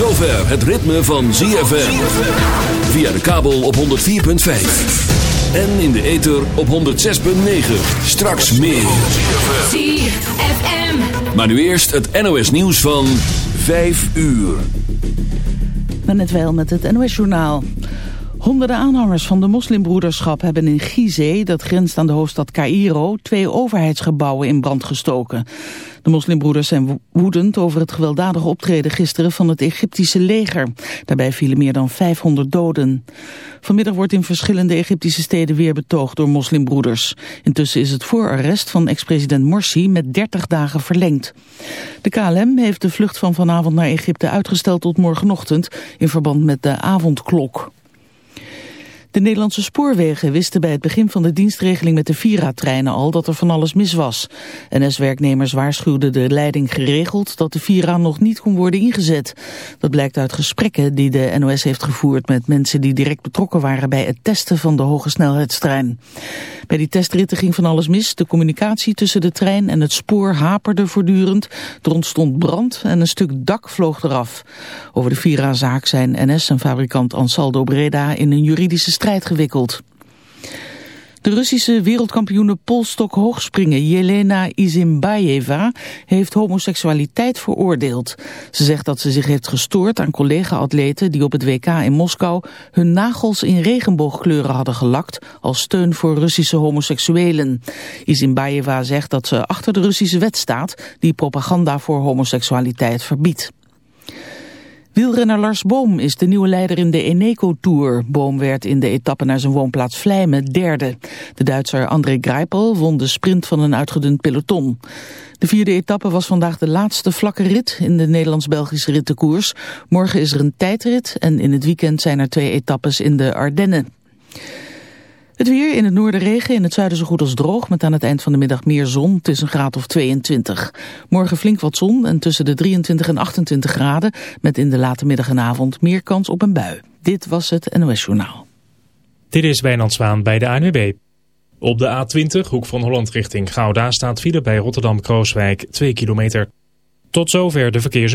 Zover het ritme van ZFM. Via de kabel op 104.5. En in de ether op 106.9. Straks meer. ZFM. Maar nu eerst het NOS nieuws van 5 uur. Maar net wel met het NOS-journaal. Honderden aanhangers van de moslimbroederschap hebben in Gizeh, dat grenst aan de hoofdstad Cairo, twee overheidsgebouwen in brand gestoken. De moslimbroeders zijn woedend over het gewelddadige optreden gisteren van het Egyptische leger. Daarbij vielen meer dan 500 doden. Vanmiddag wordt in verschillende Egyptische steden weer betoogd door moslimbroeders. Intussen is het voorarrest van ex-president Morsi met 30 dagen verlengd. De KLM heeft de vlucht van vanavond naar Egypte uitgesteld tot morgenochtend in verband met de avondklok. De Nederlandse spoorwegen wisten bij het begin van de dienstregeling met de Vira-treinen al dat er van alles mis was. NS-werknemers waarschuwden de leiding geregeld dat de Vira nog niet kon worden ingezet. Dat blijkt uit gesprekken die de NOS heeft gevoerd met mensen die direct betrokken waren bij het testen van de hoge snelheidstrein. Bij die testritten ging van alles mis. De communicatie tussen de trein en het spoor haperde voortdurend. Er ontstond brand en een stuk dak vloog eraf. Over de Vira-zaak zijn NS en fabrikant Ansaldo Breda in een juridische strijd gewikkeld. De Russische wereldkampioene polstok hoogspringen Jelena Izimbayeva heeft homoseksualiteit veroordeeld. Ze zegt dat ze zich heeft gestoord aan collega-atleten die op het WK in Moskou hun nagels in regenboogkleuren hadden gelakt als steun voor Russische homoseksuelen. Izimbayeva zegt dat ze achter de Russische wet staat die propaganda voor homoseksualiteit verbiedt. Wielrenner Lars Boom is de nieuwe leider in de Eneco Tour. Boom werd in de etappe naar zijn woonplaats Vlijmen derde. De Duitser André Greipel won de sprint van een uitgedund peloton. De vierde etappe was vandaag de laatste vlakke rit in de Nederlands-Belgische rittenkoers. Morgen is er een tijdrit en in het weekend zijn er twee etappes in de Ardennen. Het weer in het noorden regen, in het zuiden zo goed als droog... met aan het eind van de middag meer zon. Het is een graad of 22. Morgen flink wat zon en tussen de 23 en 28 graden... met in de late middag en avond meer kans op een bui. Dit was het NOS Journaal. Dit is Wijnand Zwaan bij de ANWB. Op de A20, hoek van Holland richting Gouda... staat file bij Rotterdam-Krooswijk 2 kilometer. Tot zover de verkeers...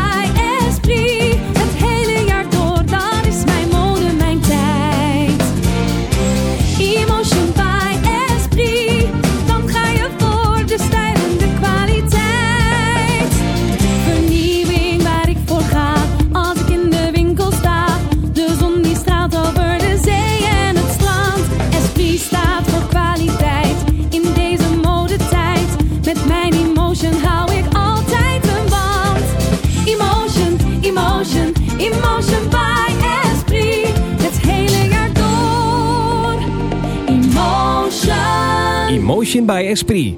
Motion by Esprit.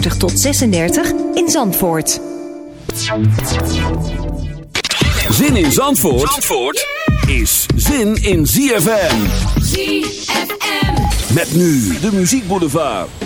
tot 36 in Zandvoort. Zin in Zandvoort, Zandvoort is zin in ZFM. ZFM. Met nu de muziekboulevard.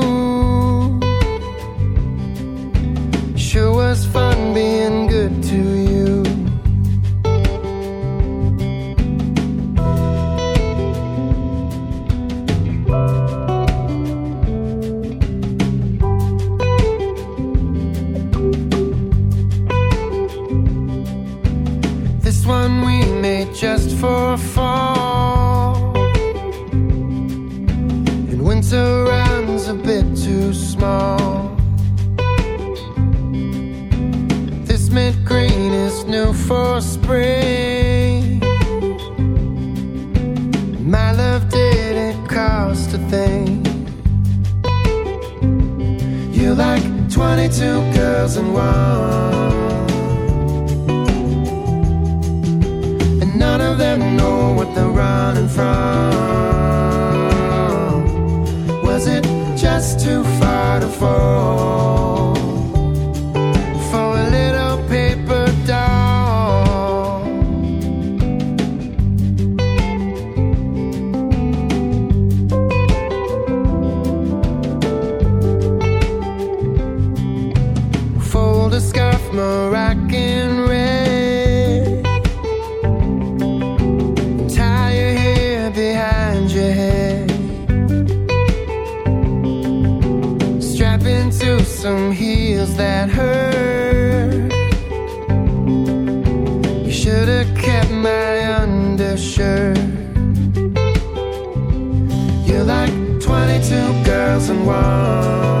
22 girls in one. and none of them know what they're running from. Heels that hurt. You should have kept my undershirt. You're like 22 girls in one.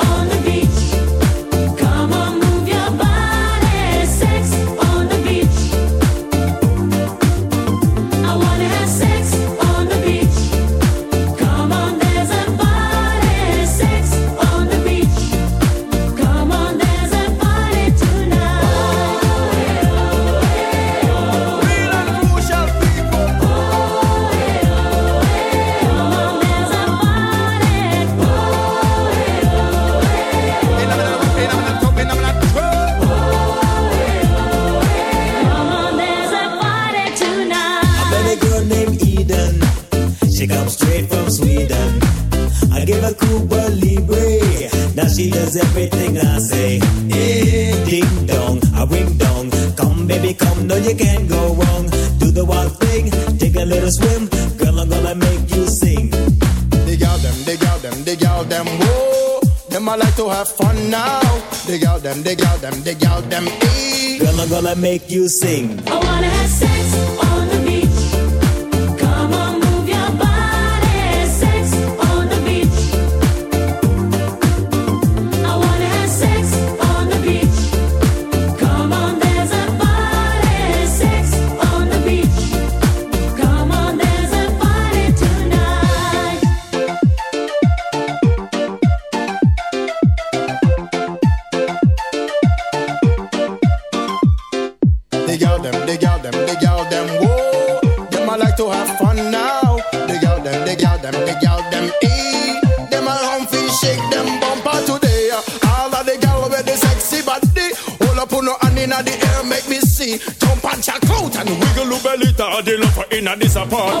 them, dig out them, dig out them, eh. ee. Girl, I'm gonna make you sing. I wanna have sex inna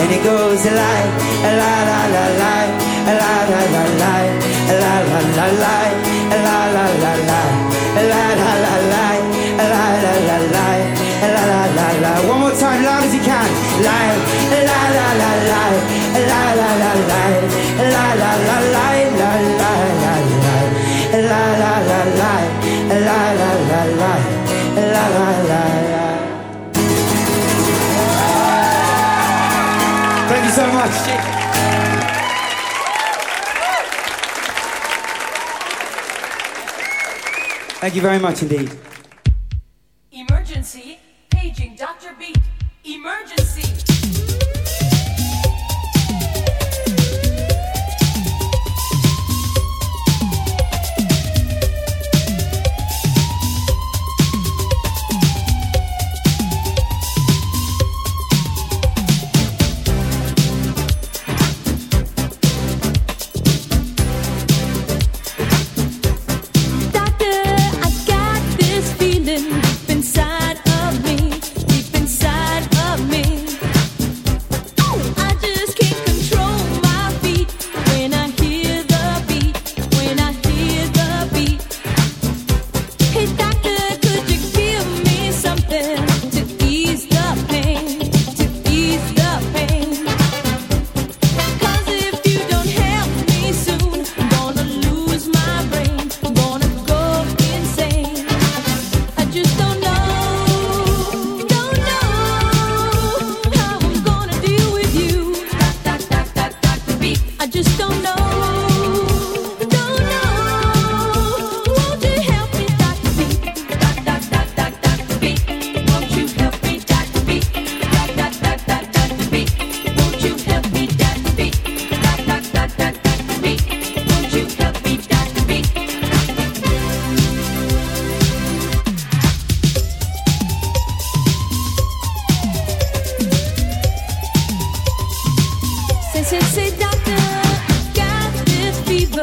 And it goes a lie, la la la la, la la la la, la la la la, la la la la, la la la la, la la la la, la la la la. One more Thank you so much. Thank you very much indeed.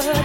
good.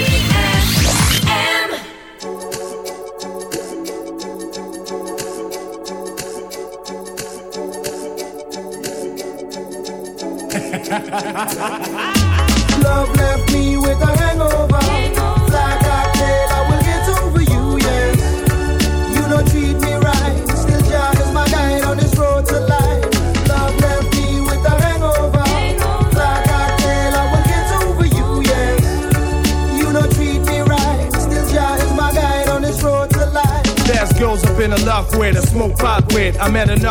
I met enough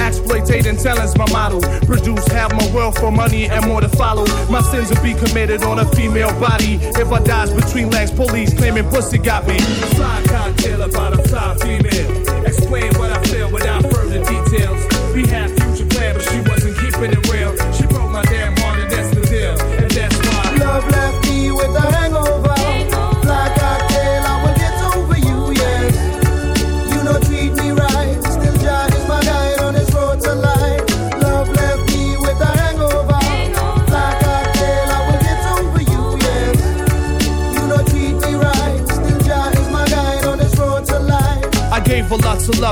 Exploitating talent's my model. Produce half my wealth for money and more to follow. My sins will be committed on a female body. If I dies between legs, police claiming pussy got me. Fly cocktail about a fly female. Explain what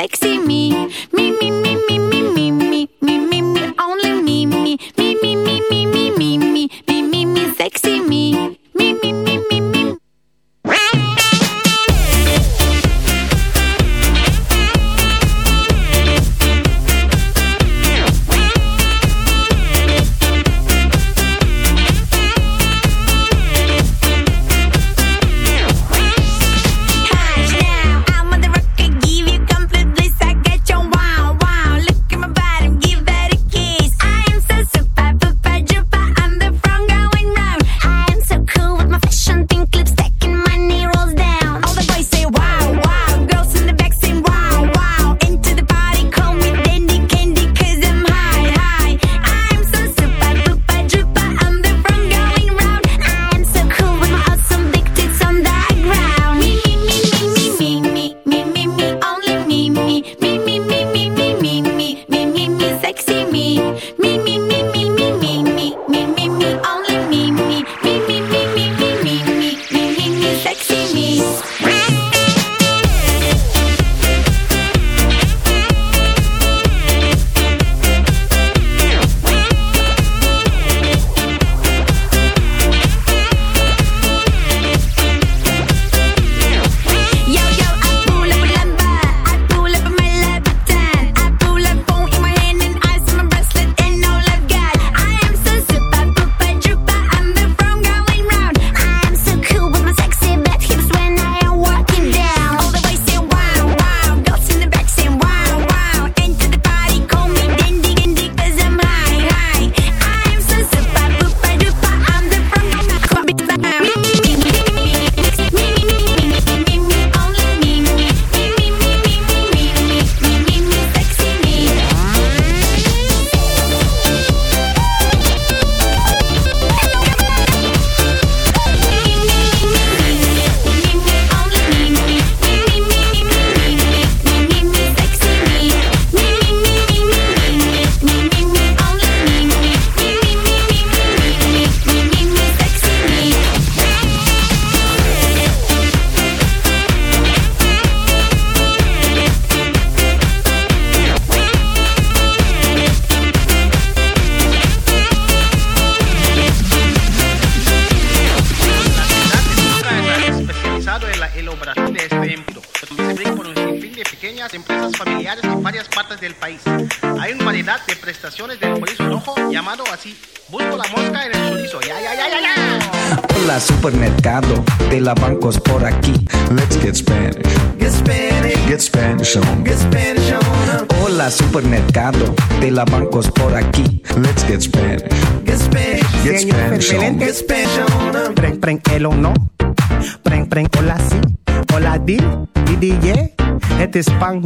sexy me.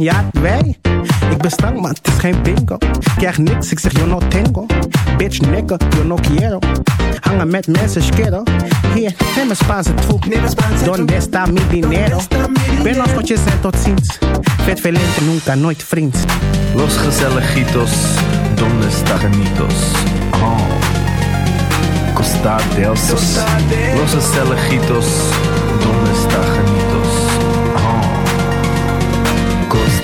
Spanjaard, wij. Ik ben stank, maar het is geen bingo. Krijg niks, ik zeg yo no tengo. Bitch, nigga, yo no quiero. Hangen met mensen, schero. Hier, neem een Spaanse troep. Donde está mi dinero? Buenos noches en tot ziens. Vet velente, nunca, nooit vriend. Los gezelligitos, donde está genitos? Oh. Costa del Sos. Los gezelligitos, donde está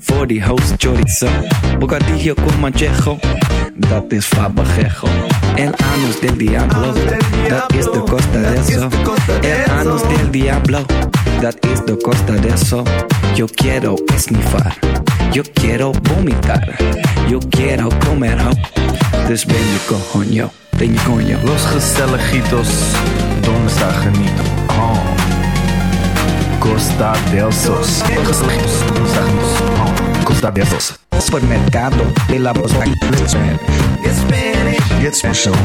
Voor die host chorizo. Bocadillo con manchejo. Dat is fabajejo. El anus del diablo. Dat is de costa de eso. El anus del diablo. Dat is de costa de eso. Yo quiero esnifar. Yo quiero vomitar. Yo quiero comer ho. Dus ben je coño. Ben je coño. Los gezelligitos, donde está genito? Oh. Costa del Sos. Los gezelligitos, donde está genitos? Costa del Sos. Supermercado de la bancos por aquí. Let's get Spanish. Get Spanish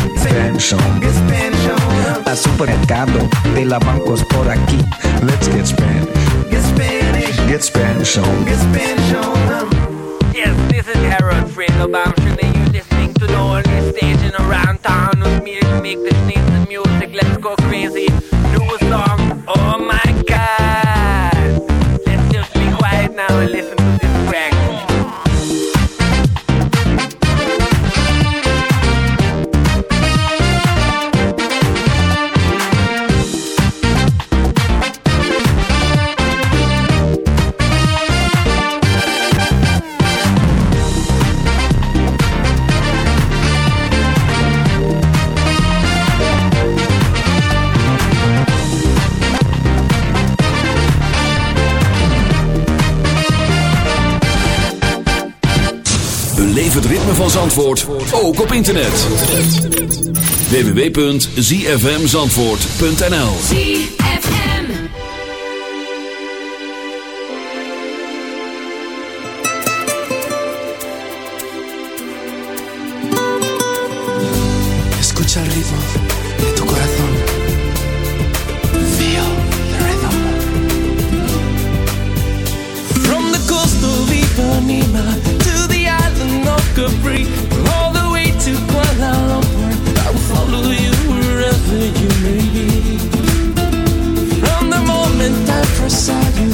get Spanish on. Get Spanish on. Supermercado de la bancos por aquí. Let's get Spanish. Get Spanish. Get Spanish on. Get Spanish on. Yes, this is Harold Fredo Bamshin and you're listening to the only station around town with me to make the sneeze music. Let's go crazy. Do a song. And listen van Zandvoort ook op internet. www.zfmzandvoort.nl ZFM. Escucha el ritmo de tu corazón. All the way to Kuala Lumpur, I will follow you wherever you may be. From the moment I first saw you,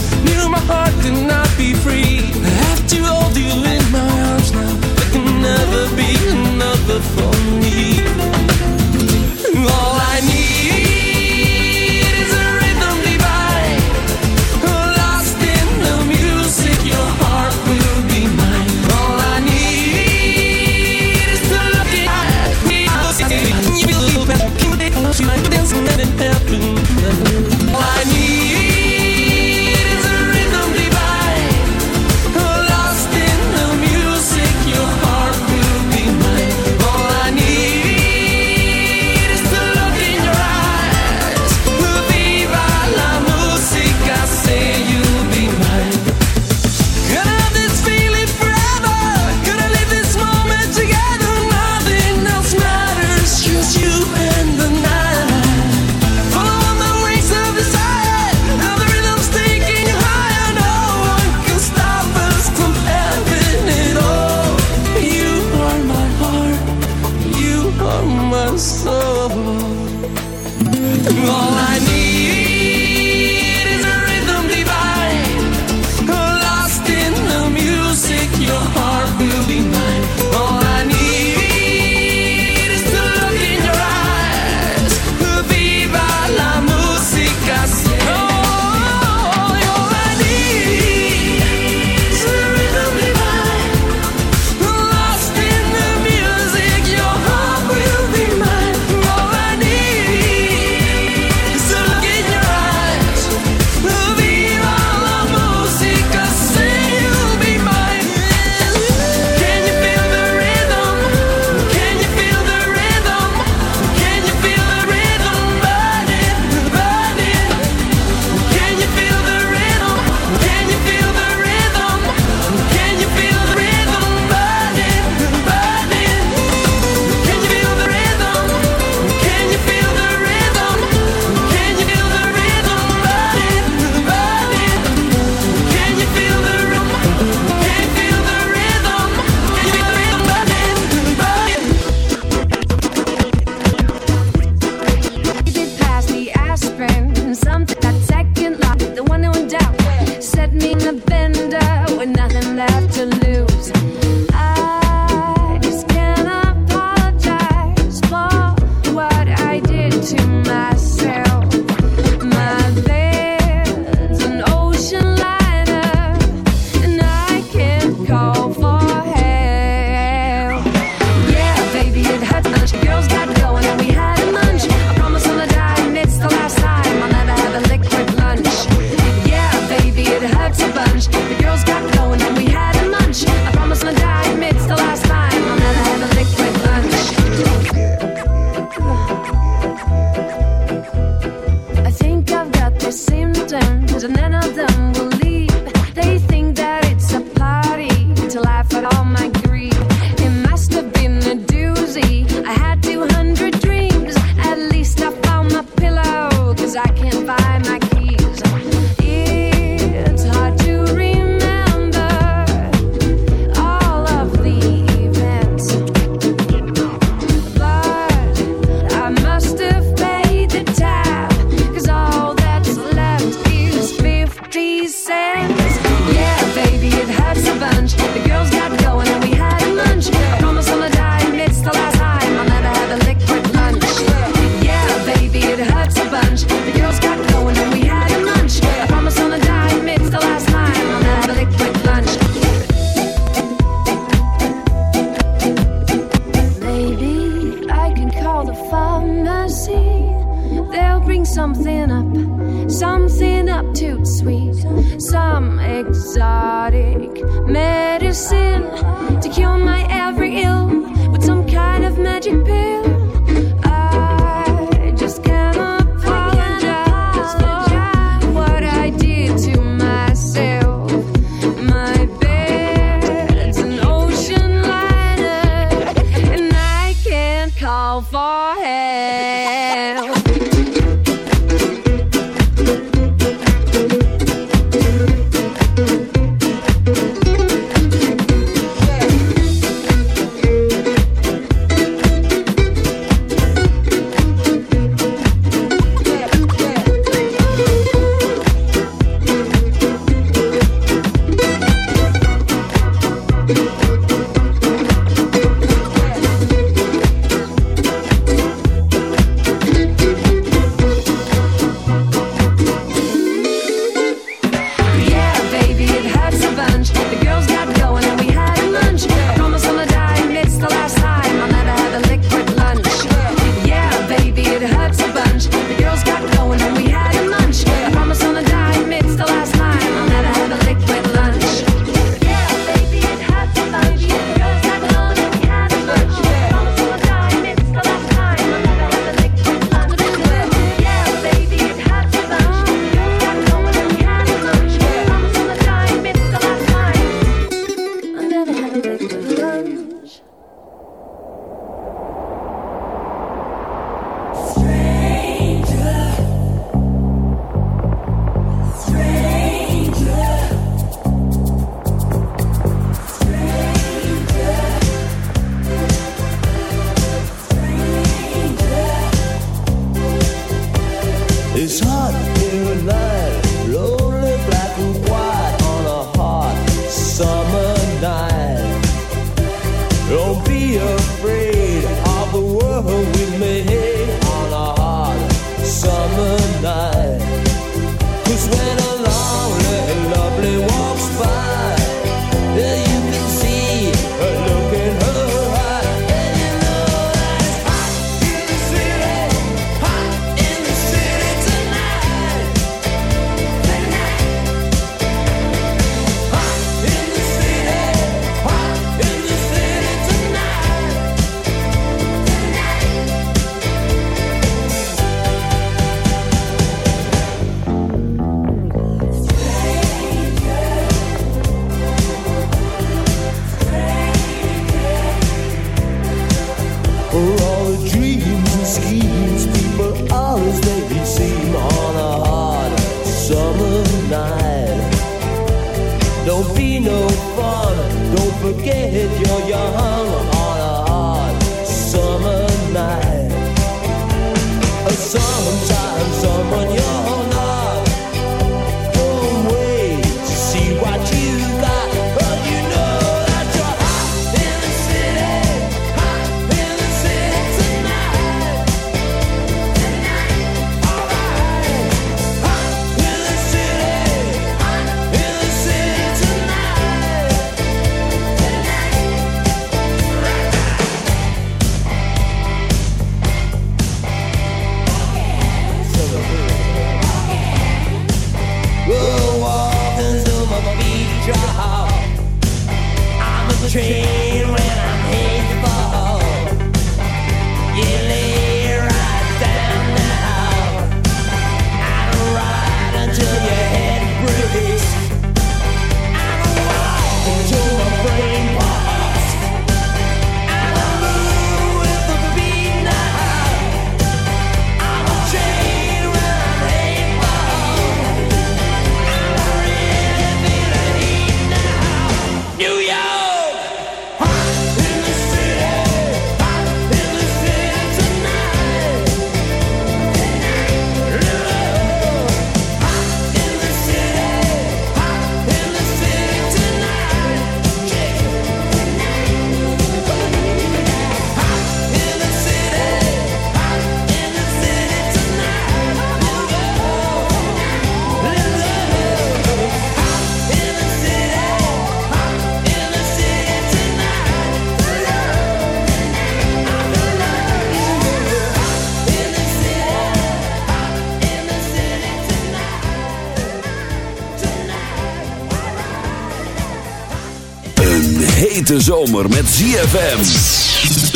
hete zomer met ZFM.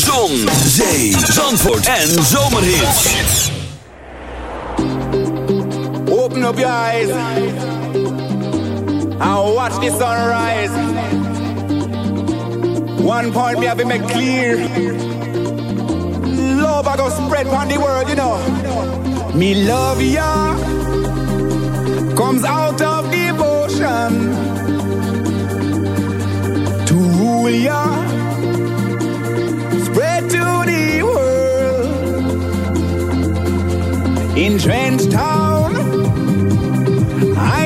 Zon, zee, zandvoort en zomerhits. Open up your eyes. And watch the sunrise. One point me have been made clear. Love I go spread on the world, you know. Me love ya comes out of devotion we are. Spread to the world. In Trench Town, I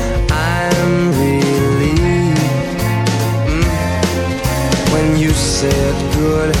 said good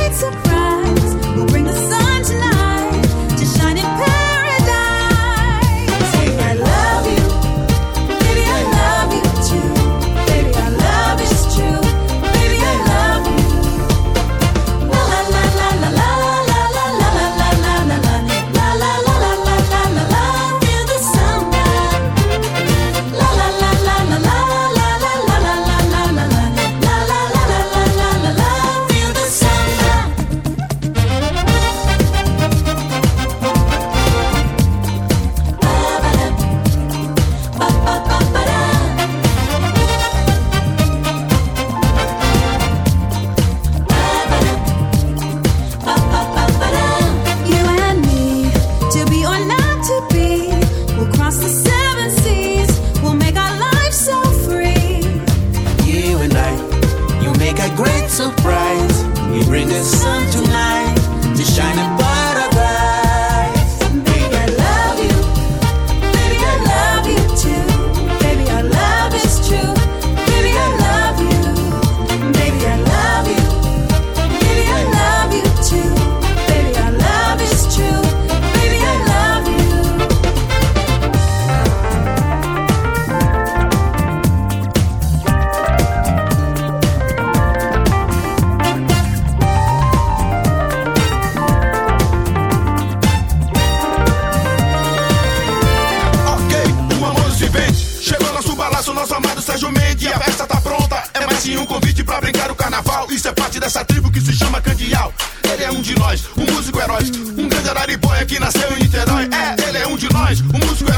It's a O músico é